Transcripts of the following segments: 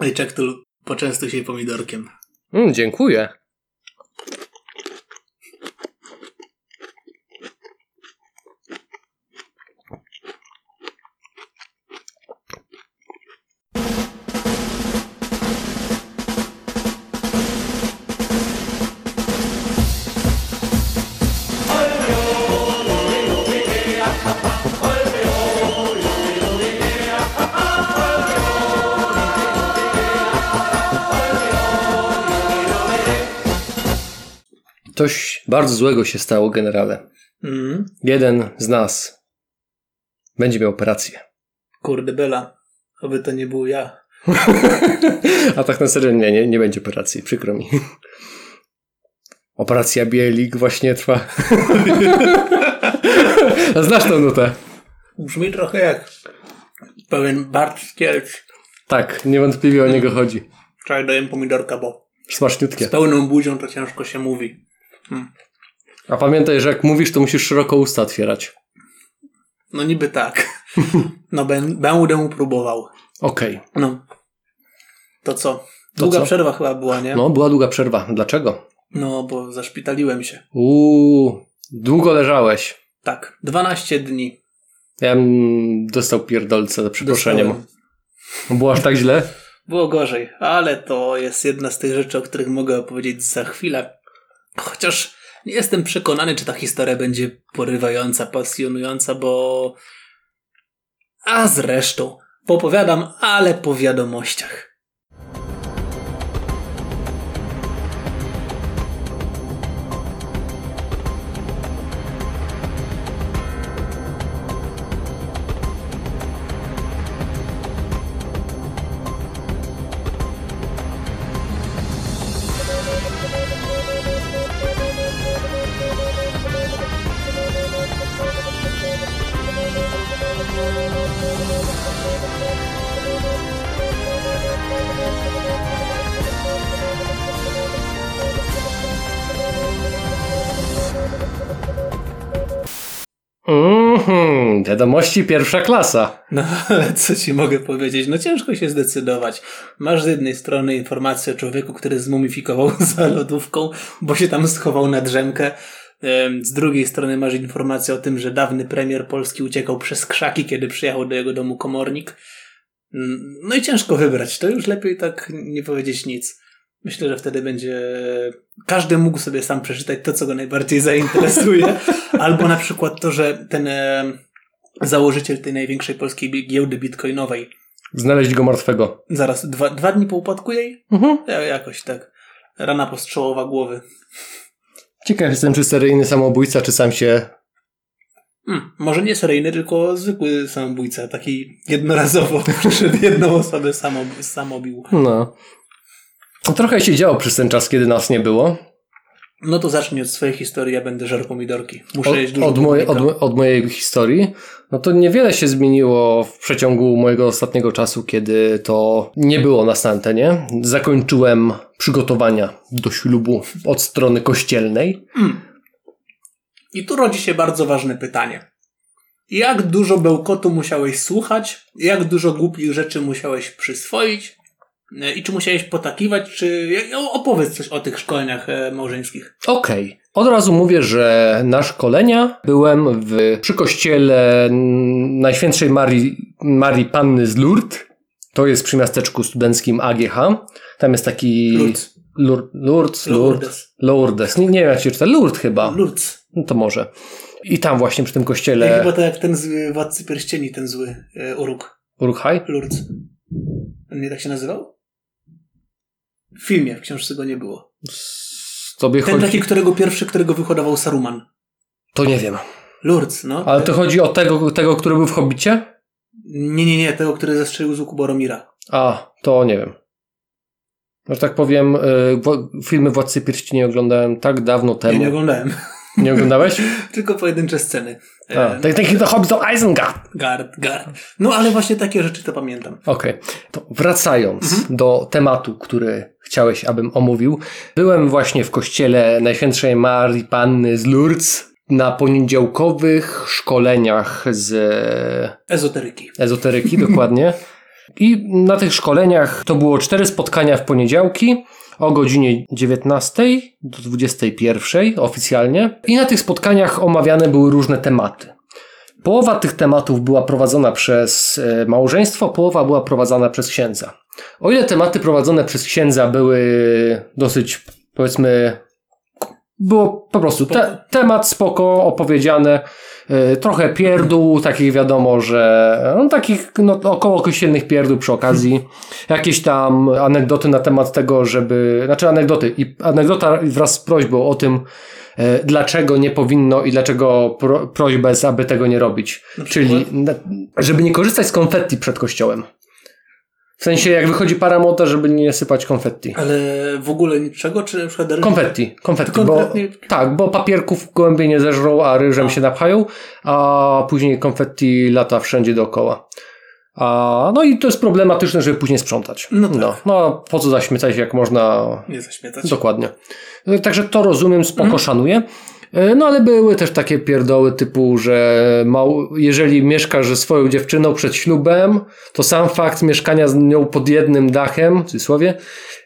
Ej, czek, tu poczęstuj się pomidorkiem. Mm, dziękuję. Coś bardzo złego się stało, generale. Mm. Jeden z nas będzie miał operację. Kurde bela. Oby to nie był ja. A tak na serio nie, nie, nie będzie operacji, przykro mi. Operacja Bielik właśnie trwa. Znasz tą nutę? Brzmi trochę jak pewien Bart Skielc. Tak, niewątpliwie o niego chodzi. Wczoraj daję pomidorka, bo Smaczniutkie. z pełną buzią to ciężko się mówi. A pamiętaj, że jak mówisz, to musisz szeroko usta otwierać. No niby tak. No bę- będę próbował. Okej. No. To co? Długa co? przerwa chyba była, nie? No, była długa przerwa. Dlaczego? No, bo zaszpitaliłem się. Uuu, długo leżałeś. Tak. 12 dni. Ja bym dostał pierdolce za przeproszeniem. Było aż tak źle? Było gorzej, ale to jest jedna z tych rzeczy, o których mogę opowiedzieć za chwilę. Chociaż nie jestem przekonany, czy ta historia będzie porywająca, pasjonująca, bo. A zresztą, popowiadam, ale po wiadomościach. Mhm, wiadomości pierwsza klasa. No, ale co ci mogę powiedzieć? No ciężko się zdecydować. Masz z jednej strony informację o człowieku, który zmumifikował za lodówką, bo się tam schował na drzemkę. Z drugiej strony masz informację o tym, że dawny premier Polski uciekał przez krzaki, kiedy przyjechał do jego domu komornik. Mm, No i ciężko wybrać. To już lepiej tak nie powiedzieć nic. Myślę, że wtedy będzie. Każdy mógł sobie sam przeczytać to, co go najbardziej zainteresuje. Albo na przykład to, że ten założyciel tej największej polskiej giełdy bitcoinowej Znaleźć go martwego. zaraz dwa, dwa dni po upadku jej? Mhm. Ja, jakoś tak. Rana postrzałowa głowy. Ciekaw jestem, czy seryjny samobójca, czy sam się... Hmm, może nie seryjny, tylko zwykły samobójca. Taki jednorazowo przyszedł jedną osobę samo, samobił. No. Trochę się działo przez ten czas, kiedy nas nie było. No to zacznij od swojej historii, ja będę żarł pomidorki. Muszę Od, jeść dużo od, moje, od, od mojej historii. No to niewiele się zmieniło w przeciągu mojego ostatniego czasu, kiedy to nie było na antenie. Zakończyłem przygotowania do ślubu od strony kościelnej. I tu rodzi się bardzo ważne pytanie. Jak dużo bełkotu musiałeś słuchać? Jak dużo głupich rzeczy musiałeś przyswoić? E, I czy musiałeś potakiwać? Czy opowiedz coś o tych szkoleniach e, małżeńskich. Okej. Od razu mówię, że na szkolenia byłem w, przy kościele Najświętszej Marii, Marii Panny z Lourdes. To jest przy miasteczku studenckim AGH. Tam jest taki... Lourdes. Lour- Lourdes. Lourdes. Lourdes. Lourdes. Nie, nie wiem jak się czyta. Lourdes chyba. Lourdes. No to może. I tam właśnie przy tym kościele chyba tak jak ten z Władcy Pierścieni, ten zły e, Uruk. Uruk-hai? Lourdes. On nie tak się nazywał? W filmie, w książce go nie było. Tobie Ten chodzi... taki, którego pierwszy, którego wyhodował Saruman. To nie wiem. Lourdes, no. Ale to chodzi o tego, tego, który był w Hobbicie? Nie, nie, nie, tego, który zastrzelił z łuku Boromira. A, to nie wiem. Że tak powiem, y, filmy Władcy Pierścieni oglądałem tak dawno Ja temu. nie oglądałem. Nie oglądałeś? Tylko pojedyncze sceny. A, E, tak, taki to Hobbit to Isengard. Gard, gard. No ale właśnie takie rzeczy to pamiętam. Okej, to wracając do tematu, który chciałeś, abym omówił. Byłem właśnie w kościele Najświętszej Marii Panny z Lourdes na poniedziałkowych szkoleniach z Ezoteryki. ezoteryki, dokładnie. I na tych szkoleniach to było cztery spotkania w poniedziałki o godzinie 19 do 21 oficjalnie. I na tych spotkaniach omawiane były różne tematy. Połowa tych tematów była prowadzona przez e, małżeństwo, połowa była prowadzona przez księdza. O ile tematy prowadzone przez księdza były dosyć, powiedzmy, było po prostu te, temat spoko opowiedziane, trochę pierdół, takich wiadomo, że no, takich no, około kościelnych pierdół przy okazji, jakieś tam anegdoty na temat tego, żeby, znaczy anegdoty i anegdota wraz z prośbą o tym, yy, dlaczego nie powinno i dlaczego pro, prośba jest, aby tego nie robić. Czyli, żeby nie korzystać z konfetti przed kościołem. W sensie, jak wychodzi para młota, żeby nie sypać konfetti. Ale w ogóle niczego, czy na przykład ryż? Konfetti, konfetti, bo, tak, bo papierków gołębie nie zeżrą, a ryżem a. się napchają, a później konfetti lata wszędzie dookoła. A, no i to jest problematyczne, żeby później sprzątać. No, tak. no, no po co zaśmiecać, jak można... Nie zaśmiecać. Dokładnie. Także to rozumiem, spoko mhm. szanuję. E, no ale były też takie pierdoły typu, że mał, jeżeli mieszkasz ze swoją dziewczyną przed ślubem, to sam fakt mieszkania z nią pod jednym dachem, w cudzysłowie,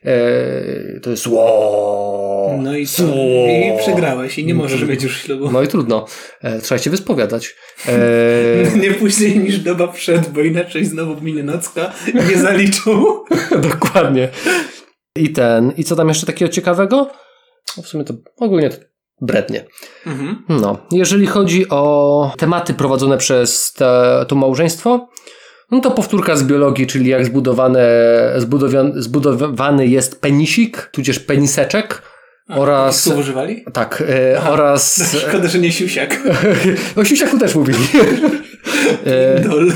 e, to jest ło. No i co? I przegrałeś i nie możesz mieć już ślubu. No i trudno. E, trzeba się wyspowiadać. E... nie później niż doba przed, bo inaczej znowu minie nocka i nie zaliczą. Dokładnie. I ten, i co tam jeszcze takiego ciekawego? No w sumie to ogólnie to brednie. Mhm. No, jeżeli chodzi o tematy prowadzone przez te, to małżeństwo, no to powtórka z biologii, czyli jak zbudowane, zbudowany jest penisik, tudzież peniseczek. A, oraz. Co używali? Tak, e, Aha, oraz. Szkoda, że nie siusiak. o siusiaku też mówili. Pindol.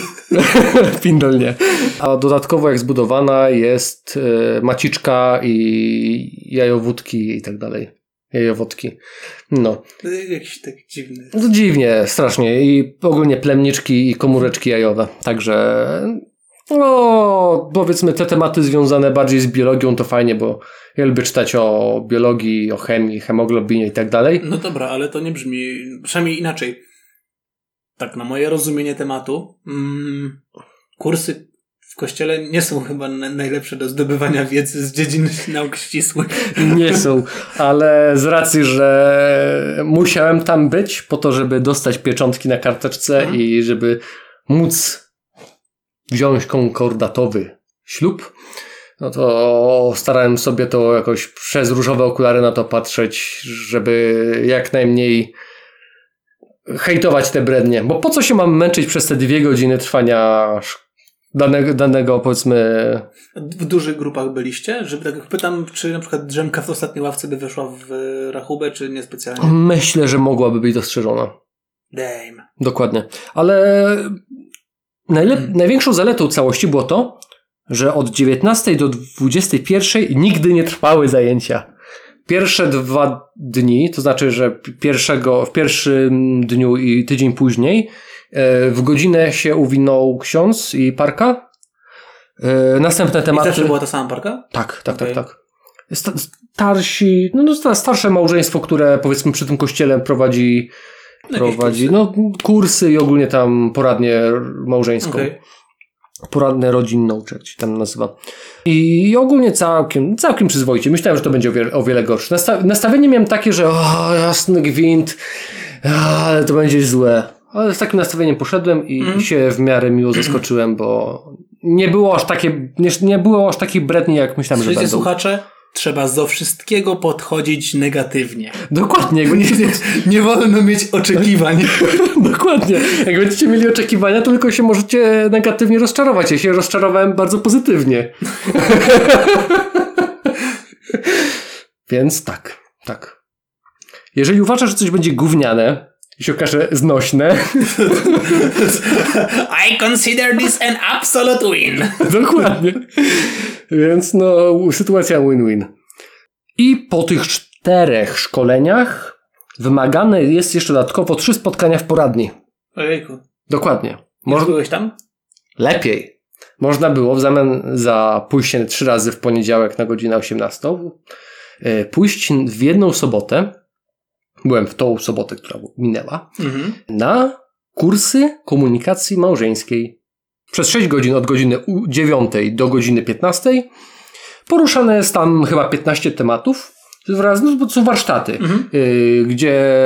Pindol nie. A dodatkowo jak zbudowana jest e, maciczka i jajowódki i tak dalej jajowodki. No. Jakiś tak dziwny. No, dziwnie, strasznie. I ogólnie plemniczki i komóreczki jajowe. Także no, powiedzmy te tematy związane bardziej z biologią to fajnie, bo ja lubię czytać o biologii, o chemii, hemoglobinie i tak dalej. No dobra, ale to nie brzmi, przynajmniej inaczej. Tak, na moje rozumienie tematu, mm, kursy w kościele nie są chyba najlepsze do zdobywania wiedzy z dziedzin nauk ścisłych. Nie są, ale z racji, że musiałem tam być po to, żeby dostać pieczątki na karteczce mhm. i żeby móc wziąć konkordatowy ślub, no to starałem sobie to jakoś przez różowe okulary na to patrzeć, żeby jak najmniej hejtować te brednie. Bo po co się mam męczyć przez te dwie godziny trwania danego, danego powiedzmy... W dużych grupach byliście? Żeby tak pytam, czy na przykład drzemka w ostatniej ławce by weszła w rachubę, czy niespecjalnie? Myślę, że mogłaby być dostrzeżona. Damn. Dokładnie. Ale najlep- hmm. największą zaletą całości było to, że od 19 do 21 nigdy nie trwały zajęcia. Pierwsze dwa dni, to znaczy, że pierwszego, w pierwszym dniu i tydzień później w godzinę się uwinął ksiądz i parka. E, następne tematy. I też była ta sama parka? Tak, tak, okay. tak, tak. Starsi, no, no starsze małżeństwo, które powiedzmy przy tym kościele prowadzi, prowadzi no, kursy i ogólnie tam poradnie małżeńską. Okay. Poradne rodzinną, czy jak się tam nazywa. I ogólnie całkiem, całkiem przyzwoicie. Myślałem, że to będzie o wiele, o wiele gorsze. Nasta nastawienie miałem takie, że o, jasny gwint, ale to będzie złe. Ale z takim nastawieniem poszedłem i mm. się w miarę miło zaskoczyłem, bo nie było aż takie, nie, nie było aż takich bredni, jak myślałem, Słyszycie, że będą. słuchacze? Trzeba do wszystkiego podchodzić negatywnie. Dokładnie. Nie, nie, nie wolno mieć oczekiwań. Dokładnie. Jak będziecie mieli oczekiwania, to tylko się możecie negatywnie rozczarować. Ja się rozczarowałem bardzo pozytywnie. Więc tak, tak. Jeżeli uważasz, że coś będzie gówniane, i się okaże znośne. I consider this an absolute win. Dokładnie. Więc no, sytuacja win-win. I po tych czterech szkoleniach wymagane jest jeszcze dodatkowo trzy spotkania w poradni. Ojejku. Dokładnie. Może... byłeś tam? Lepiej. Można było w zamian za pójście trzy razy w poniedziałek na godzinę 18 e, pójść w jedną sobotę byłem w tą sobotę, która minęła, mhm. na kursy komunikacji małżeńskiej. przez 6 godzin od godziny 9 do godziny 15. Poruszane jest tam chyba 15 tematów. Wraz, no, są warsztaty, y, gdzie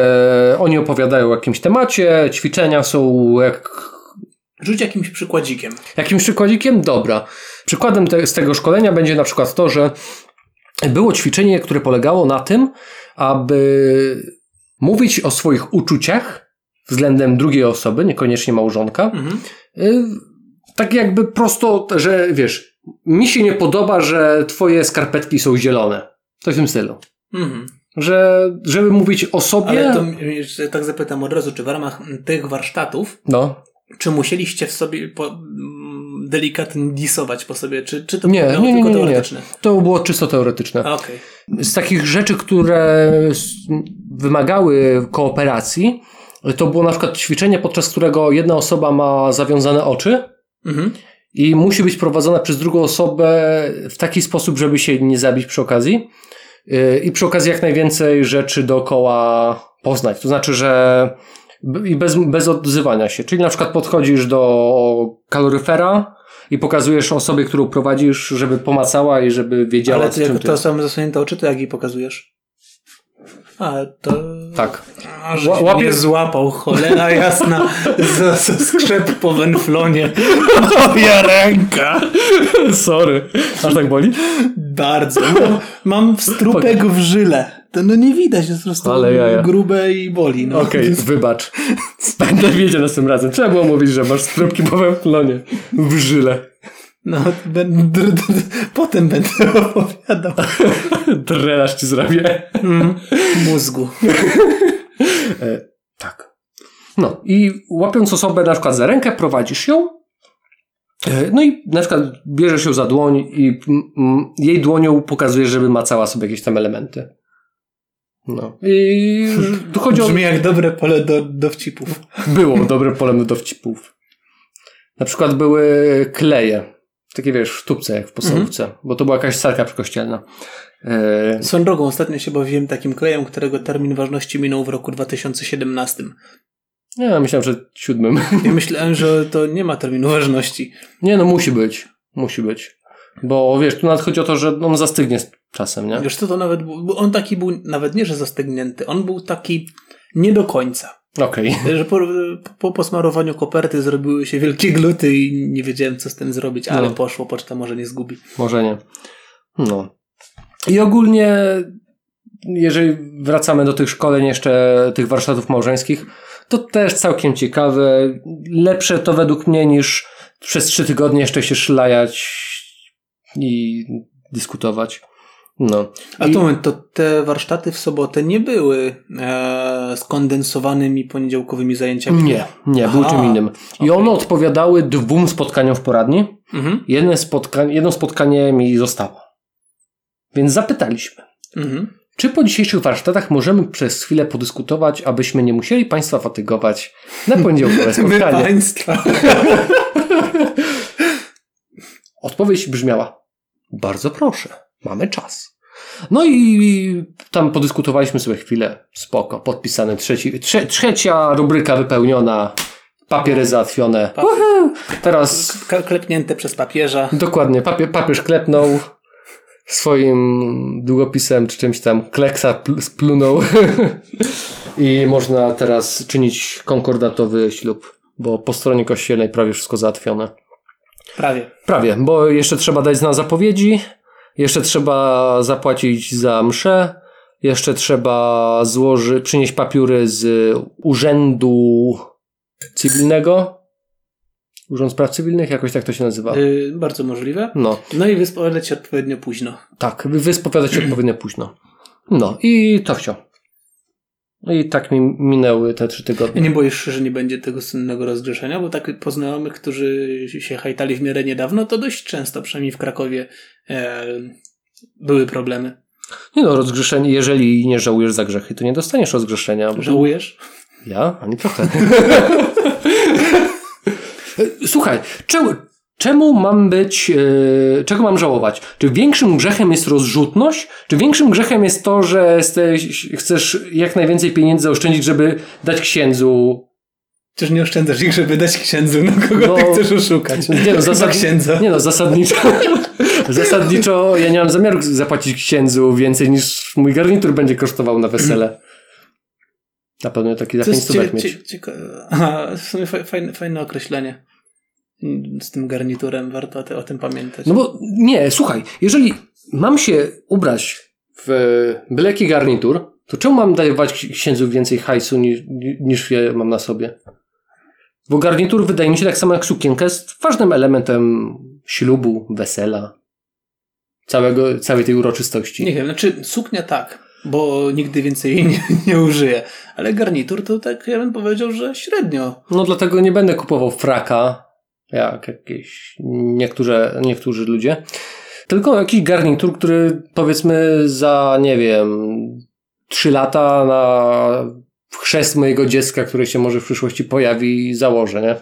oni opowiadają o jakimś temacie, ćwiczenia są jak Rzuć jakimś przykładzikiem. Jakimś przykładzikiem? Dobra. Przykładem te, z tego szkolenia będzie na przykład to, że było ćwiczenie, które polegało na tym, aby mówić o swoich uczuciach względem drugiej osoby, niekoniecznie małżonka. Mhm. Y, Tak jakby prosto, że wiesz, mi się nie podoba, że twoje skarpetki są zielone. To w tym stylu. Mhm. Że, żeby mówić o sobie. Ale to tak zapytam od razu, czy w ramach tych warsztatów, No. czy musieliście w sobie po, delikatnie disować po sobie, czy, czy to Nie, było nie, nie, tylko nie, teoretyczne? To było czysto teoretyczne. A, Okej. z takich rzeczy, które wymagały kooperacji, to było na przykład ćwiczenie, podczas którego jedna osoba ma zawiązane oczy Mhm. i musi być prowadzona przez drugą osobę w taki sposób, żeby się nie zabić przy okazji. Yy, I przy okazji jak najwięcej rzeczy dookoła poznać. To znaczy, że i bez, bez odzywania się. Czyli na przykład podchodzisz do kaloryfera i pokazujesz osobie, którą prowadzisz, żeby pomacała i żeby wiedziała, Ale to jak to są zasłonięte oczy, to jak jej pokazujesz? A, to... Tak. Ła- łapie- mnie złapał, cholera jasna, za, za skrzep po wenflonie. Moja ręka. Sorry. Aż tak boli? Bardzo. Mam, mam wstrupek w żyle. No nie widać, jest po prostu Ale jaja. grube i boli. No. Okej, wybacz. Będę wiedział następnym razem. Trzeba było mówić, że masz stropki po węflonie. W żyle. No, będę, d- d- potem będę opowiadał. Drenaż ci zrobię. Mm, mózgu. E, tak. No i łapiąc osobę na przykład za rękę, prowadzisz ją. E, No i na przykład bierzesz ją za dłoń i jej dłonią pokazujesz, żeby macała sobie jakieś tam elementy. No. I chodzi o... Brzmi jak dobre pole do dowcipów. Było dobre pole do dowcipów. Na przykład były kleje. Takie wiesz, w tubce jak w podstawówce. Bo to była jakaś sarka przykościelna. E, Swoją drogą, ostatnio się bawiłem takim klejem, którego termin ważności minął w roku 2017. ja myślałem, że siódmym. Ja myślałem, że to nie ma terminu ważności. Nie no, musi być. Musi być. Bo wiesz, tu nawet chodzi o to, że on zastygnie z czasem, nie? Wiesz co, to nawet był, on taki był, nawet nie, że zastygnięty, on był taki nie do końca. Okej. Że po, po posmarowaniu koperty zrobiły się wielkie gluty i nie wiedziałem, co z tym zrobić, ale No. poszło, poczta może nie zgubi. Może nie. No. I ogólnie, jeżeli wracamy do tych szkoleń jeszcze, tych warsztatów małżeńskich, to też całkiem ciekawe. Lepsze to według mnie niż przez trzy tygodnie jeszcze się szlajać i dyskutować. No. A I, to to te warsztaty w sobotę nie były e, skondensowanymi poniedziałkowymi zajęciami? Nie, nie, był Aha, czym innym. I one odpowiadały dwóm spotkaniom w poradni. Mhm. Jedno, spotkań, jedno spotkanie mi zostało. Więc zapytaliśmy. Mhm. Czy po dzisiejszych warsztatach możemy przez chwilę podyskutować, abyśmy nie musieli Państwa fatygować na poniedziałkowe My spotkanie? państwa. Odpowiedź brzmiała: Bardzo proszę, mamy czas. No i tam podyskutowaliśmy sobie chwilę. Spoko, podpisane trzeci, trze, trzecia rubryka wypełniona, papiery załatwione. Papier. Teraz Klepnięte przez papieża. dokładnie papier, papież klepnął swoim długopisem czy czymś tam, kleksa pl- splunął i można teraz czynić konkordatowy ślub, bo po stronie kościelnej prawie wszystko załatwione. Prawie. Prawie, bo jeszcze trzeba dać znak zapowiedzi, jeszcze trzeba zapłacić za mszę, jeszcze trzeba złożyć, przynieść papiery z urzędu cywilnego. Urząd Spraw Cywilnych, jakoś tak to się nazywa. Y, bardzo możliwe. No, No i wyspowiadać się odpowiednio późno. tak, wyspowiadać się odpowiednio późno. No i to wsio. No i tak mi minęły te trzy tygodnie. Nie boisz się, że nie będzie tego słynnego rozgrzeszenia? Bo tak po znajomych, którzy się hajtali w miarę niedawno, to dość często, przynajmniej w Krakowie, e, były problemy. Nie no, rozgrzeszenie, jeżeli nie żałujesz za grzechy, to nie dostaniesz rozgrzeszenia. Żałujesz? Ja? Ani trochę. Słuchaj, czemu, czemu mam być, e, czego mam żałować? Czy większym grzechem jest rozrzutność? Czy większym grzechem jest to, że jesteś, chcesz jak najwięcej pieniędzy oszczędzić, żeby dać księdzu Czyż nie oszczędzasz ich, żeby dać księdzu, no kogo No, ty chcesz oszukać? Nie no, Za zasad... księdza. nie no zasadniczo, zasadniczo ja nie mam zamiaru zapłacić księdzu więcej niż mój garnitur będzie kosztował na wesele. Na pewno taki za To 5 jest stówek cie, mieć. cie, cieka... Aha, w sumie fa- fajne, fajne określenie. Z tym garniturem warto o, tym pamiętać. No bo nie, słuchaj, jeżeli mam się ubrać w byle jaki garnitur, to czemu mam dawać księdzu więcej hajsu niż, niż ja mam na sobie? Bo garnitur wydaje mi się tak samo jak sukienka jest ważnym elementem ślubu, wesela, całego, całej tej uroczystości. Nie wiem, znaczy suknia tak, bo nigdy więcej jej nie, nie użyję. Ale garnitur to tak, ja bym powiedział, że średnio. No dlatego nie będę kupował fraka, jak jakieś niektórzy, niektórzy ludzie. Tylko jakiś garnitur, który powiedzmy za, nie wiem, trzy lata na chrzest mojego dziecka, które się może w przyszłości pojawi, założę, nie?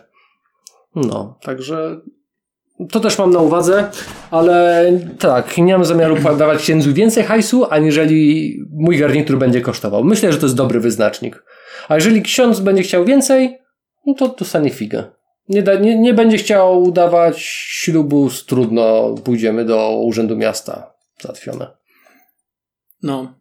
No, także to też mam na uwadze, ale tak, nie mam zamiaru dawać księdzu więcej hajsu, aniżeli mój garnitur będzie kosztował. Myślę, że to jest dobry wyznacznik. A jeżeli ksiądz będzie chciał więcej, no to dostanie figę. Nie, da, nie, nie będzie chciał dawać ślubu, trudno, pójdziemy do urzędu miasta. Załatwione. No.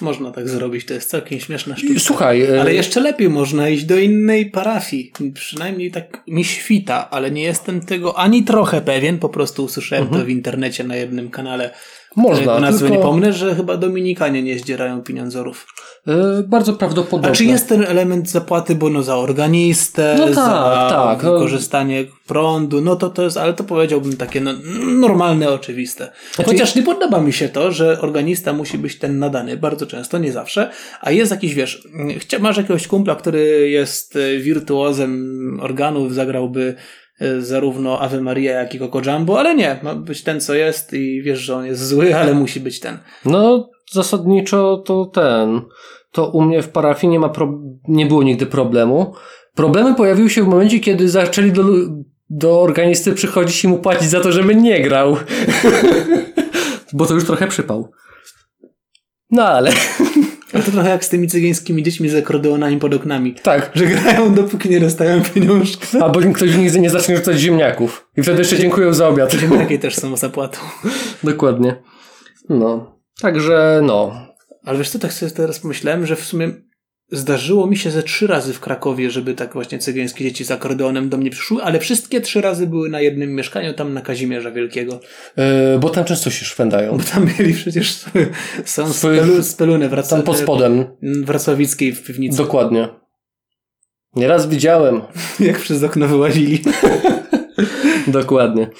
Można tak zrobić, to jest całkiem śmieszna sztuka. Słuchaj, e, Ale jeszcze lepiej można iść do innej parafii. Przynajmniej tak mi świta, ale nie jestem tego ani trochę pewien. Po prostu usłyszałem to w internecie na jednym kanale. Można, którego nazwy tylko, nie pomnę, że chyba Dominikanie nie zdzierają pieniądzorów. e, bardzo prawdopodobne. A czy jest ten element zapłaty bono za organistę, No tak, za tak. wykorzystanie prądu, no to to jest, ale to powiedziałbym takie no, normalne, oczywiste. Znaczy- Chociaż nie podoba mi się to, że organista musi być ten nadany, bardzo często, nie zawsze, a jest jakiś, wiesz, masz jakiegoś kumpla, który jest e, wirtuozem organów, zagrałby e, zarówno Ave Maria, jak i Coco Jumbo, ale nie, ma być ten, co jest i wiesz, że on jest zły, ale musi być ten. No, zasadniczo to ten. To u mnie w parafii nie ma pro, nie było nigdy problemu. Problemy pojawiły się w momencie, kiedy zaczęli do, do organisty przychodzić i mu płacić za to, żeby nie grał. Bo to już trochę przypał. No ale, Ale to trochę jak z tymi cygańskimi dziećmi z akordeonami pod oknami. tak. Że grają dopóki nie dostają pieniążka. Albo ktoś nigdy nie zacznie rzucać ziemniaków. I wtedy jeszcze dziękuję za obiad. Takie też są zapłatą. Dokładnie. No. Także, no. Ale wiesz co, tak sobie teraz pomyślałem, że w sumie zdarzyło mi się ze trzy razy w Krakowie, żeby tak właśnie cygańskie dzieci z akordeonem do mnie przyszły, ale wszystkie trzy razy były na jednym mieszkaniu, tam na Kazimierza Wielkiego. Yy, bo tam często się szwędają. Bo tam mieli przecież Swoje- spelu, spelunę wraca, Tam pod spodem. wrocławickiej w piwnicy. Dokładnie. Nieraz widziałem. Jak przez okno wyłazili. Dokładnie.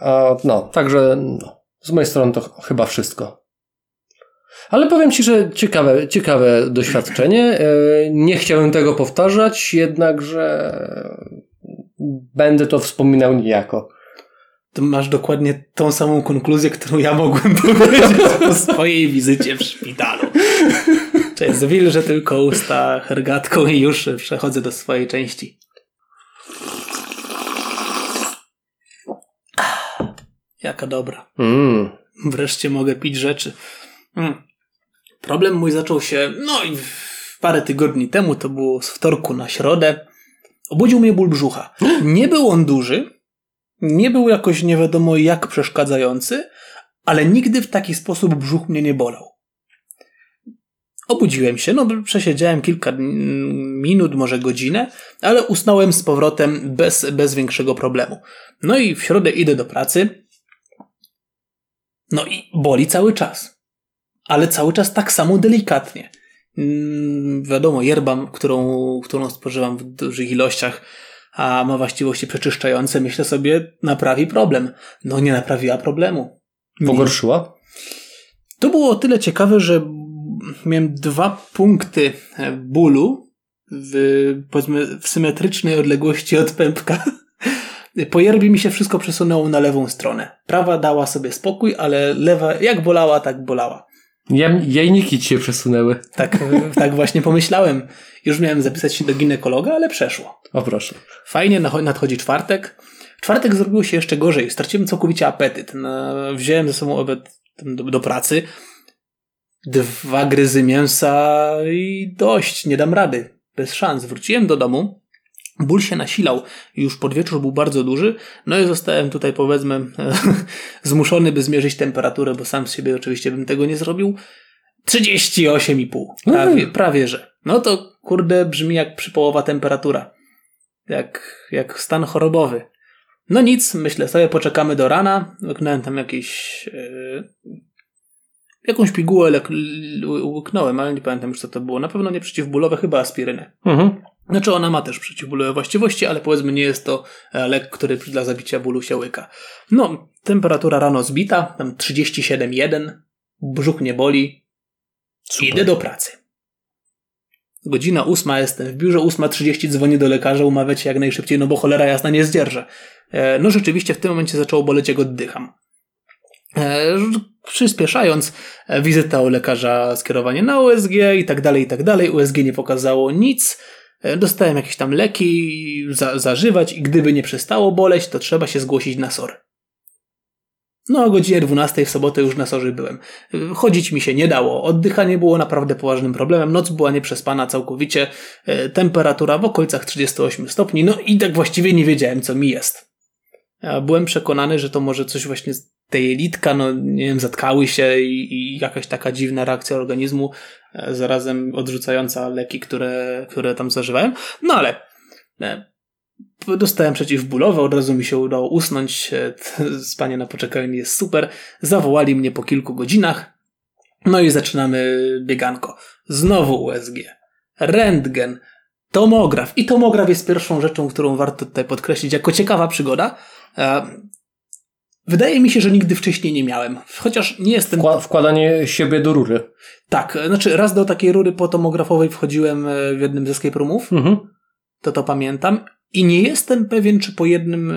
A, no, także no, z mojej strony to ch- chyba wszystko. Ale powiem Ci, że ciekawe, ciekawe doświadczenie. E, Nie chciałem tego powtarzać, jednakże będę to wspominał niejako. To masz dokładnie tą samą konkluzję, którą ja mogłem powiedzieć po swojej wizycie w szpitalu. Cześć, zwilżę tylko usta hergatką i już przechodzę do swojej części. Jaka dobra. Mm. Wreszcie mogę pić rzeczy. Mm. Problem mój zaczął się, no i parę tygodni temu, to było z wtorku na środę. Obudził mnie ból brzucha. Nie był on duży, nie był jakoś nie wiadomo jak przeszkadzający, ale nigdy w taki sposób brzuch mnie nie bolał. Obudziłem się, no przesiedziałem kilka minut, może godzinę, ale usnąłem z powrotem bez, bez większego problemu. No i w środę idę do pracy, no i boli cały czas. Ale cały czas tak samo delikatnie. Mm, wiadomo, yerba, którą, którą spożywam w dużych ilościach, a ma właściwości przeczyszczające, myślę sobie, naprawi problem. No nie naprawiła problemu. Pogorszyła? To było o tyle ciekawe, że miałem dwa punkty e, bólu w, powiedzmy, w symetrycznej odległości od pępka. Po yerbie mi się wszystko przesunęło na lewą stronę. Prawa dała sobie spokój, ale lewa jak bolała, tak bolała. Jajniki ci się przesunęły. Tak, tak właśnie pomyślałem. Już miałem zapisać się do ginekologa, ale przeszło. O proszę. Fajnie, nadchodzi czwartek. Czwartek zrobiło się jeszcze gorzej. Straciłem całkowicie apetyt. Wziąłem ze sobą obiad do, do pracy. Dwa gryzy mięsa i dość, nie dam rady. Bez szans. Wróciłem do domu. Ból się nasilał, już pod wieczór był bardzo duży, no i zostałem tutaj powiedzmy zmuszony, by zmierzyć temperaturę, bo sam z siebie oczywiście bym tego nie zrobił. 38,5. Prawie, prawie że. No to kurde brzmi jak przypołowa temperatura. Jak, jak stan chorobowy. No nic, myślę sobie, poczekamy do rana. Łyknąłem tam jakieś. Yy, jakąś pigułę lek, łyknąłem, ale nie pamiętam już co to było. Na pewno nie przeciwbólowe, chyba aspirynę. Mhm. Znaczy ona ma też przeciwbólowe właściwości, ale powiedzmy nie jest to e, lek, który dla zabicia bólu się łyka. No, temperatura rano zbita, tam 37,1, brzuch nie boli. Super. Idę do pracy. Godzina ósma jestem w biurze, 8.30 dzwonię do lekarza, umawiać się jak najszybciej, no bo cholera jasna nie zdzierżę. E, no rzeczywiście w tym momencie zaczęło boleć, jak oddycham. E, przyspieszając, wizyta u lekarza, skierowanie na USG i tak dalej, i tak dalej. USG nie pokazało nic. E, dostałem jakieś tam leki za, zażywać i gdyby nie przestało boleć, to trzeba się zgłosić na SOR. No o godzinie 12 w sobotę już na sorze byłem. E, chodzić mi się nie dało, oddychanie było naprawdę poważnym problemem, noc była nieprzespana całkowicie, e, temperatura w okolicach 38 stopni, no i tak właściwie nie wiedziałem co mi jest. Byłem przekonany, że to może coś właśnie z tej jelitka, no nie wiem, zatkały się i, i jakaś taka dziwna reakcja organizmu, zarazem odrzucająca leki, które, które tam zażywałem. No ale e, dostałem przeciwbólowe, od razu mi się udało usnąć, e, spanie na poczekalni jest super. Zawołali mnie po kilku godzinach, no i zaczynamy bieganko. Znowu USG, rentgen, tomograf. I tomograf jest pierwszą rzeczą, którą warto tutaj podkreślić jako ciekawa przygoda. Wydaje mi się, że nigdy wcześniej nie miałem. Chociaż nie jestem. wkładanie siebie do rury. Tak, znaczy raz do takiej rury potomografowej wchodziłem e, w jednym ze escape roomów. Mhm. To to pamiętam. I nie jestem pewien, czy po jednym e,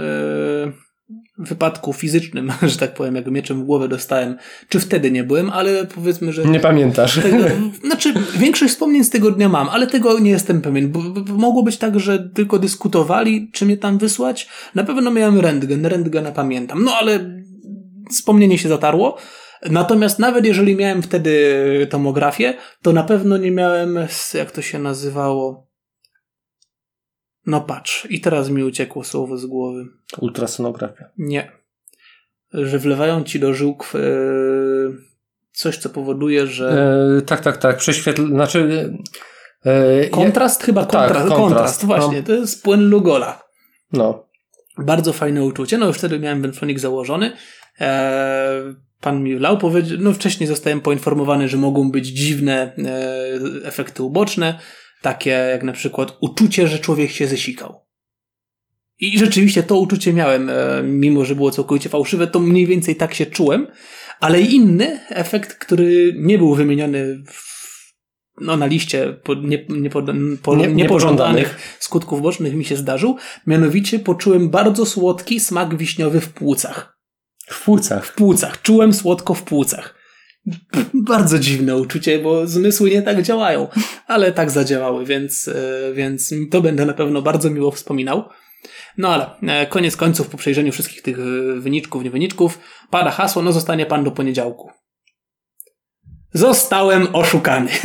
wypadku fizycznym, że tak powiem, jak mieczem w głowę dostałem, czy wtedy nie byłem, ale powiedzmy, że... Nie pamiętasz. Tego, znaczy, większość wspomnień z tego dnia mam, ale tego nie jestem pewien, bo, bo, mogło być tak, że tylko dyskutowali, czy mnie tam wysłać. Na pewno miałem rentgen, rentgena pamiętam, no ale wspomnienie się zatarło. Natomiast nawet jeżeli miałem wtedy tomografię, to na pewno nie miałem, jak to się nazywało, no patrz, i teraz mi uciekło słowo z głowy. Ultrasonografia. Nie. Że wlewają ci do żył e, coś, co powoduje, że. E, tak, tak, tak. Prześwietl... Znaczy. E, kontrast? Chyba kontrast. Tak, kontrast, kontrast właśnie. No. To jest płyn Lugola. No. Bardzo fajne uczucie. No już wtedy miałem Venflonik założony. Pan mi lał powiedział, no wcześniej zostałem poinformowany, że mogą być dziwne e, efekty uboczne takie jak na przykład uczucie, że człowiek się zesikał. I rzeczywiście to uczucie miałem, e, mimo że było całkowicie fałszywe, to mniej więcej tak się czułem, ale inny efekt, który nie był wymieniony w, no, na liście po, nie, nie, po, nie, niepożądanych skutków bocznych mi się zdarzył, mianowicie poczułem bardzo słodki smak wiśniowy w płucach. W płucach? W płucach. Czułem słodko w płucach bardzo dziwne uczucie, bo zmysły nie tak działają, ale tak zadziałały, więc, e, więc to będę na pewno bardzo miło wspominał. No ale e, koniec końców, po przejrzeniu wszystkich tych e, wyniczków, nie wyniczków, pada hasło, no zostanie pan do poniedziałku. Zostałem oszukany.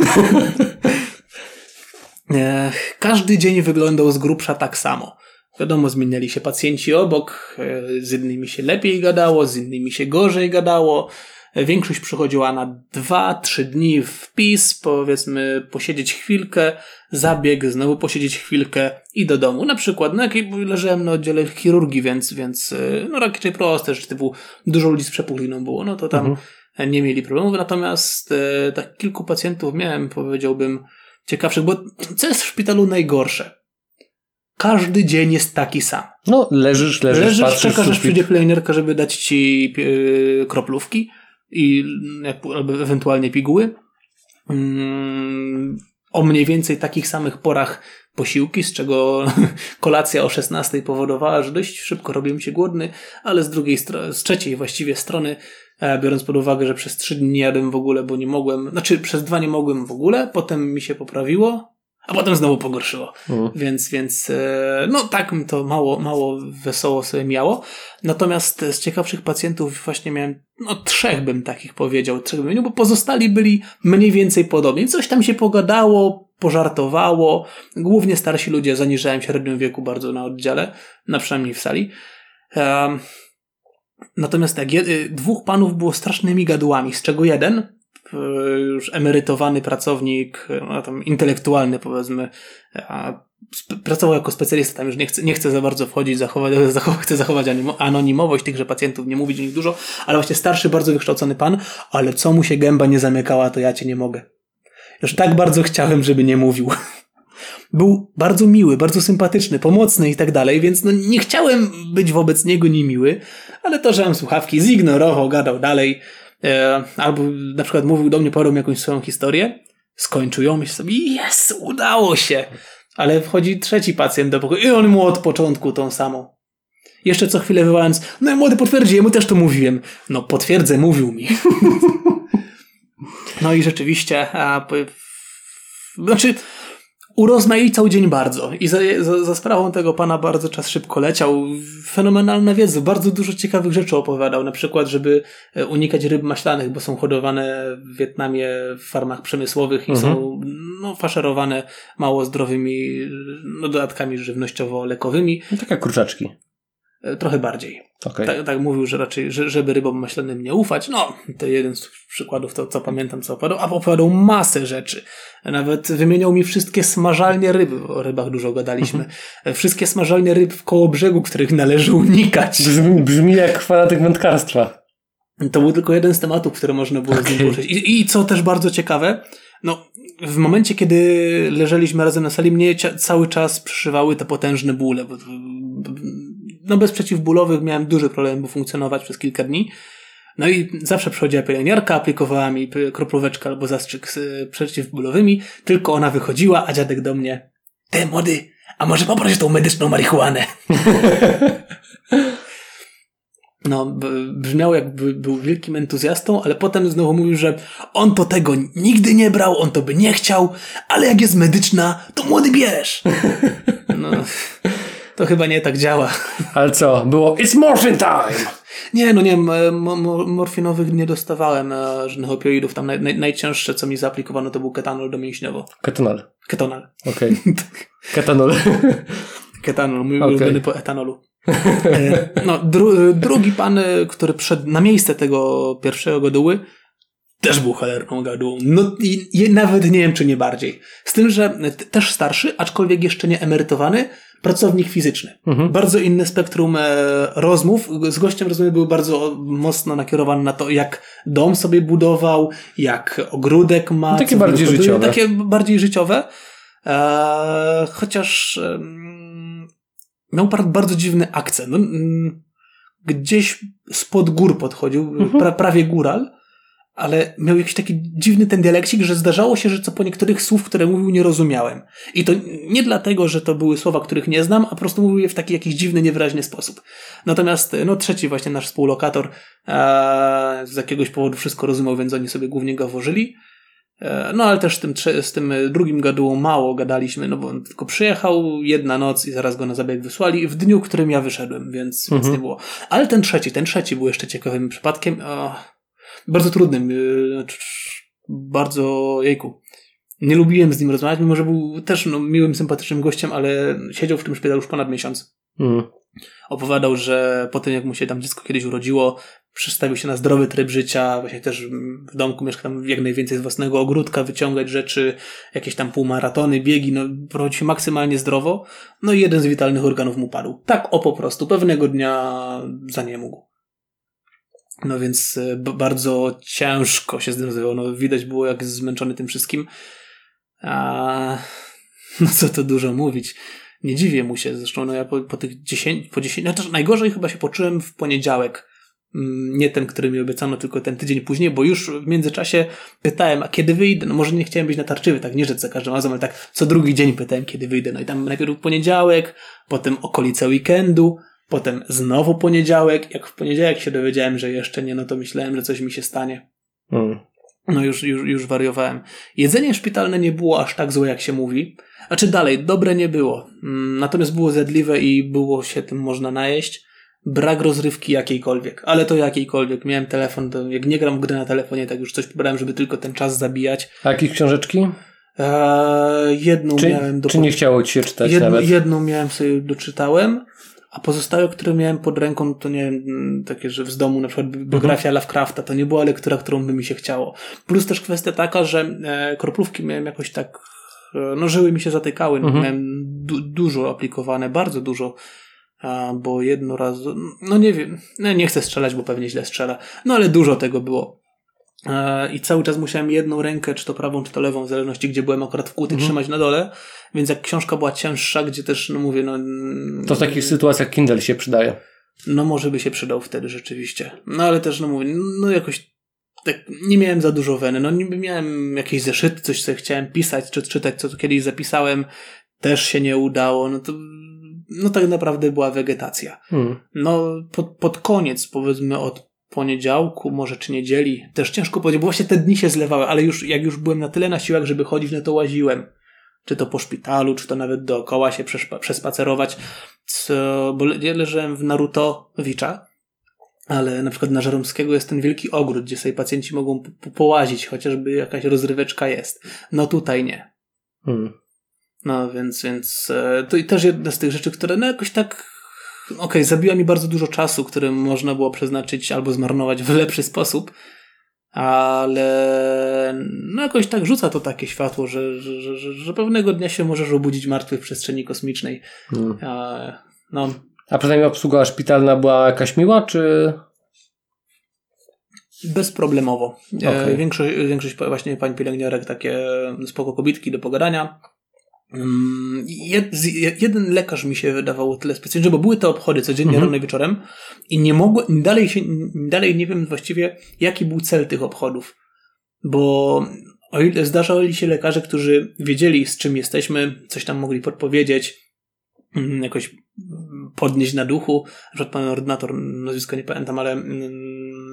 Każdy dzień wyglądał z grubsza tak samo. Wiadomo, zmieniali się pacjenci obok, z innymi się lepiej gadało, z innymi się gorzej gadało. Większość przychodziła na dwa, trzy dni wpis, powiedzmy posiedzieć chwilkę, zabieg, znowu posiedzieć chwilkę i do domu. Na przykład, no jak leżałem na oddziale chirurgii, więc, więc y, no raczej proste, że typu dużo ludzi z przepuchliną było, no to tam mhm. nie mieli problemów. Natomiast e, tak kilku pacjentów miałem, powiedziałbym, ciekawszych, bo co jest w szpitalu najgorsze? Każdy dzień jest taki sam. No, leżysz, leżysz, leżysz patrzysz, czekasz, aż przyjdzie pielęgniarka, żeby dać ci yy, kroplówki i albo ewentualnie piguły. Mm, o mniej więcej takich samych porach posiłki, z czego kolacja o 16 powodowała, że dość szybko robiłem się głodny, ale z drugiej strony, z trzeciej właściwie strony, e, biorąc pod uwagę, że przez trzy dni nie jadłem w ogóle, bo nie mogłem, znaczy przez dwa nie mogłem w ogóle, potem mi się poprawiło, a potem znowu pogorszyło. Mhm. Więc, więc e, no tak mi to mało, mało wesoło sobie miało. Natomiast z ciekawszych pacjentów właśnie miałem, no trzech bym takich powiedział, trzech bym, bo pozostali byli mniej więcej podobni. Coś tam się pogadało, pożartowało. Głównie starsi ludzie zaniżają średnią wieku bardzo na oddziale, na przynajmniej w sali. Um, natomiast tak, jed, dwóch panów było strasznymi gadułami, z czego jeden, już emerytowany pracownik, no tam intelektualny powiedzmy, a pracował jako specjalista, tam już nie chce, nie chce za bardzo wchodzić, zachować, zachować, chce zachować anonimowość tychże pacjentów, nie mówić o nich dużo, ale właśnie starszy, bardzo wykształcony pan, ale co mu się gęba nie zamykała, to ja cię nie mogę. Już tak bardzo chciałem, żeby nie mówił. Był bardzo miły, bardzo sympatyczny, pomocny i tak dalej, więc no nie chciałem być wobec niego niemiły, ale to, że mam słuchawki, zignorował, gadał dalej, albo na przykład mówił do mnie, mi jakąś swoją historię, skończył ją, myślę sobie, jest, udało się. Ale wchodzi trzeci pacjent do pokoju i on mu od początku tą samą. Jeszcze co chwilę wywołając, no i młody potwierdzi, mu też to mówiłem. No potwierdzę, mówił mi. no i rzeczywiście, a, znaczy urozmaicał dzień bardzo i za, za, za, sprawą tego pana bardzo czas szybko leciał. Fenomenalna wiedza, bardzo dużo ciekawych rzeczy opowiadał, na przykład, żeby e, unikać ryb maślanych, bo są hodowane w Wietnamie w farmach przemysłowych i mhm. są no, faszerowane mało zdrowymi no, dodatkami żywnościowo-lekowymi. No, tak jak kurczaczki. E, trochę bardziej. Okay. Tak, tak mówił, że raczej, że, żeby rybom maślanym nie ufać. No, to jeden z przykładów, to co pamiętam, co opowiadał. A opowiadał masę rzeczy. Nawet wymieniał mi wszystkie smażalnie ryb. O rybach dużo gadaliśmy. Mhm. Wszystkie smażalnie ryb w koło brzegu, których należy unikać. Brzmi, brzmi jak fanatyk wędkarstwa. To był tylko jeden z tematów, które można było okay. z nim poruszyć. I, I co też bardzo ciekawe, no, w momencie, kiedy leżeliśmy razem na sali, mnie cały czas przyszywały te potężne bóle. Bo, no, bez przeciwbólowych miałem duży problem, by funkcjonować przez kilka dni. No i zawsze przychodziła pielęgniarka, aplikowała mi kroplóweczkę albo zastrzyk z przeciwbólowymi, tylko ona wychodziła, a dziadek do mnie, ty młody, a może poproś tą medyczną marihuanę? no, brzmiał jakby był wielkim entuzjastą, ale potem znowu mówił, że on to tego nigdy nie brał, on to by nie chciał, ale jak jest medyczna, to młody bierz. No, to chyba nie tak działa. Ale co? Było It's morphine time! Nie, no nie, morfinowych nie dostawałem e, żadnych opioidów. Tam naj, naj, najcięższe, co mi zaaplikowano, to był ketanol domięśniowo. Ketonal. Ketonal. Okej. Okay. Ketanol. Ketanol, mój okay. ulubiony po etanolu. E, no, dru, drugi pan, e, który przed, na miejsce tego pierwszego gaduły, też był cholerną gadułą. No i, i, nawet nie wiem, czy nie bardziej. Z tym, że też starszy, aczkolwiek jeszcze nie emerytowany, pracownik fizyczny. Mhm. Bardzo inne spektrum e, rozmów. Z gościem rozmowy były bardzo mocno nakierowane na to, jak dom sobie budował, jak ogródek ma. Takie bardziej życiowe. Takie bardziej życiowe. E, chociaż e, miał bardzo dziwny akcent. No, mm, gdzieś spod gór podchodził, mhm. pra, prawie góral ale miał jakiś taki dziwny ten dialekcik, że zdarzało się, że co po niektórych słów, które mówił, nie rozumiałem. I to nie dlatego, że to były słowa, których nie znam, a po prostu mówił je w taki jakiś dziwny, niewyraźny sposób. Natomiast, no trzeci właśnie nasz współlokator e, z jakiegoś powodu wszystko rozumiał, więc oni sobie głównie go włożyli. E, no ale też z tym, z tym drugim gadułą mało gadaliśmy, no bo on tylko przyjechał, jedna noc i zaraz go na zabieg wysłali w dniu, w którym ja wyszedłem, więc, mhm. więc nie było. Ale ten trzeci, ten trzeci był jeszcze ciekawym przypadkiem. O, bardzo trudnym. Y, znaczy, bardzo, jejku. Nie lubiłem z nim rozmawiać, mimo że był też no, miłym, sympatycznym gościem, ale siedział w tym szpitalu już ponad miesiąc. Mm. Opowiadał, że po tym, jak mu się tam dziecko kiedyś urodziło, przestawił się na zdrowy tryb życia, właśnie też w domku mieszka tam jak najwięcej z własnego ogródka, wyciągać rzeczy, jakieś tam półmaratony, biegi, no prowadzi się maksymalnie zdrowo, no i jeden z witalnych organów mu padł. Tak o po prostu, pewnego dnia za nie mógł. No więc e, bardzo ciężko się zdenerwował. No widać było, jak zmęczony tym wszystkim. A no co to dużo mówić. Nie dziwię mu się. Zresztą no ja po, po tych 10, po 10, no najgorzej chyba się poczułem w poniedziałek. Mm, nie ten, który mi obiecano, tylko ten tydzień później, bo już w międzyczasie pytałem, a kiedy wyjdę? No może nie chciałem być natarczywy, tak nie rzec za każdym razem, ale tak co drugi dzień pytałem, kiedy wyjdę. No i tam najpierw poniedziałek, potem okolice weekendu, Potem znowu poniedziałek. Jak w poniedziałek się dowiedziałem, że jeszcze nie, no to myślałem, że coś mi się stanie. Mm. No już, już, już wariowałem. Jedzenie szpitalne nie było aż tak złe, jak się mówi. A czy dalej, dobre nie było. Mm, natomiast było zjadliwe i było się tym można najeść. Brak rozrywki jakiejkolwiek, ale to jakiejkolwiek. Miałem telefon, jak nie gram w gry na telefonie, tak już coś pobrałem, żeby tylko ten czas zabijać. A jakieś książeczki? E, jedną Czy, miałem do czy nie chciało ci się czytać jedną, nawet? jedną miałem sobie doczytałem, a pozostałe, które miałem pod ręką, to nie wiem, mm, takie, że z domu, na przykład bi- biografia Lovecrafta, to nie była lektura, którą by mi się chciało. Plus też kwestia taka, że e, kroplówki miałem jakoś tak, e, no żyły mi się zatykały, Mhm. miałem du- dużo aplikowane, bardzo dużo. A, bo jedno raz, no nie wiem, no nie chcę strzelać, bo pewnie źle strzela, no ale dużo tego było. E, I cały czas musiałem jedną rękę, czy to prawą, czy to lewą, w zależności gdzie byłem akurat wkłuty, Mhm. trzymać na dole. Więc jak książka była cięższa, gdzie też, no mówię, no. To w takich sytuacjach Kindle się przydaje. No może by się przydał wtedy rzeczywiście. No ale też, no mówię, no jakoś tak nie miałem za dużo weny. No niby miałem jakieś zeszyty, coś sobie chciałem pisać, czy czytać, co tu kiedyś zapisałem. Też się nie udało. No to, no tak naprawdę była wegetacja. Hmm. No, pod, pod koniec, powiedzmy od poniedziałku, może czy niedzieli, też ciężko powiedzieć, bo właśnie te dni się zlewały, ale już jak już byłem na tyle na siłach, żeby chodzić, no to łaziłem. Czy to po szpitalu, czy to nawet dookoła się przespacerować. Co, bo ja leżałem w Narutowicza, ale na przykład na Żeromskiego jest ten wielki ogród, gdzie sobie pacjenci mogą po- po- połazić, chociażby jakaś rozryweczka jest. No tutaj nie. Hmm. No więc, więc e, to i też jedna z tych rzeczy, które no jakoś tak okej, zabiła mi bardzo dużo czasu, który można było przeznaczyć albo zmarnować w lepszy sposób, ale no jakoś tak rzuca to takie światło, że, że, że, że, pewnego dnia się możesz obudzić martwy w przestrzeni kosmicznej. Hmm. A, no, A przynajmniej obsługa szpitalna była jakaś miła, czy... bezproblemowo. E, Okej. Większość, większość właśnie pań pielęgniarek takie spoko kobitki do pogadania. Mm, Jed, jeden lekarz mi się wydawał o tyle specjalny, bo były te obchody codziennie Mhm. rano i wieczorem i nie mogłem, dalej, się, dalej nie wiem właściwie jaki był cel tych obchodów. Bo o ile zdarzali się lekarze, którzy wiedzieli z czym jesteśmy, coś tam mogli podpowiedzieć, mm, jakoś mm, podnieść na duchu, na przykład pan ordynator, nazwisko nie pamiętam, ale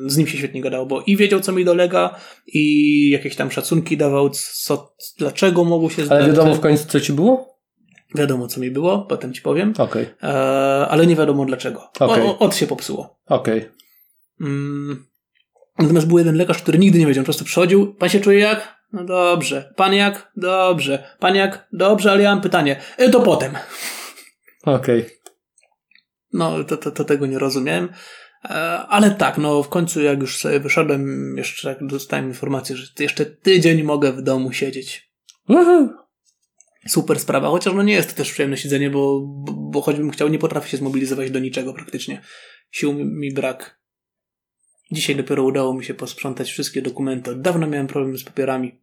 z nim się świetnie gadało, bo i wiedział co mi dolega i jakieś tam szacunki dawał, co, dlaczego mogło się Ale zdarzyć. wiadomo w końcu, co ci było? Wiadomo, co mi było, potem ci powiem, Okej, e, ale nie wiadomo dlaczego. Okej. O, od się popsuło. okej. Mm. Natomiast był jeden lekarz, który nigdy nie wiedział, po prostu przychodził, pan się czuje jak? No dobrze. Pan jak? Dobrze. Pan jak? Dobrze, ale ja mam pytanie. E, to potem. Okej. No, to, to, to tego nie rozumiałem. E, Ale tak, no w końcu jak już sobie wyszedłem, jeszcze jak dostałem informację, że jeszcze tydzień mogę w domu siedzieć. Uhu. Super sprawa, chociaż no nie jest to też przyjemne siedzenie, bo, bo, bo choćbym chciał, nie potrafię się zmobilizować do niczego praktycznie. Sił mi, mi brak. Dzisiaj dopiero udało mi się posprzątać wszystkie dokumenty. Od dawna miałem problem z papierami.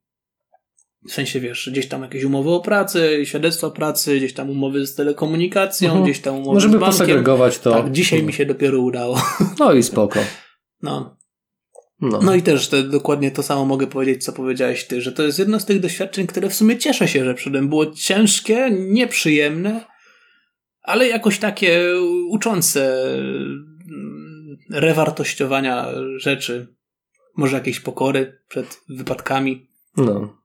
W sensie, wiesz, gdzieś tam jakieś umowy o pracę, świadectwa pracy, gdzieś tam umowy z telekomunikacją, Mhm. gdzieś tam umowy No, z bankiem. posegregować to. Tak, dzisiaj mi się dopiero udało. No i spoko. No, No. no i też te, dokładnie to samo mogę powiedzieć, co powiedziałeś ty, że to jest jedno z tych doświadczeń, które w sumie cieszę się, że przodem było ciężkie, nieprzyjemne, ale jakoś takie uczące mm, rewartościowania rzeczy. Może jakieś pokory przed wypadkami. no.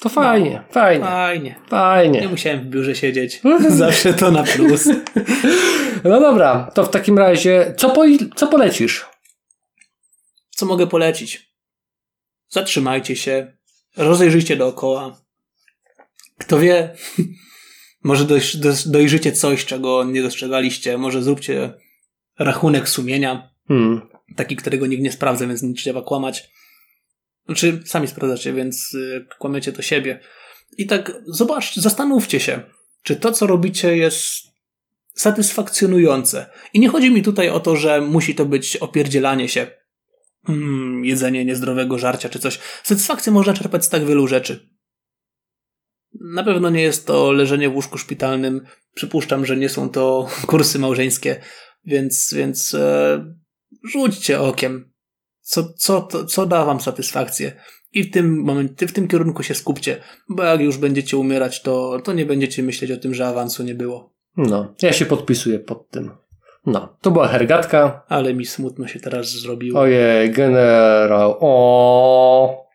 To fajnie, fajnie, Fajnie. Nie fajnie. musiałem w biurze siedzieć. Zawsze to na plus. No dobra, to w takim razie, co, po, co polecisz? Co mogę polecić? Zatrzymajcie się, rozejrzyjcie dookoła. Kto wie, może dojrz- dojrzycie coś, czego nie dostrzegaliście. Może zróbcie rachunek sumienia, Hmm. taki, którego nikt nie sprawdza, więc nie trzeba kłamać. Znaczy, sami sprawdzacie, więc y, kłamiecie to siebie. I tak zobaczcie, zastanówcie się, czy to, co robicie, jest satysfakcjonujące. I nie chodzi mi tutaj o to, że musi to być opierdzielanie się, mm, jedzenie niezdrowego żarcia czy coś. Satysfakcję można czerpać z tak wielu rzeczy. Na pewno nie jest to leżenie w łóżku szpitalnym. Przypuszczam, że nie są to kursy małżeńskie, więc, więc e, rzućcie okiem, co, co, co da wam satysfakcję. I w tym momencie, w tym kierunku się skupcie, bo jak już będziecie umierać, to, to nie będziecie myśleć o tym, że awansu nie było. No, ja się podpisuję pod tym. No, to była hergatka. Ale mi smutno się teraz zrobiło. Ojej, generał. O.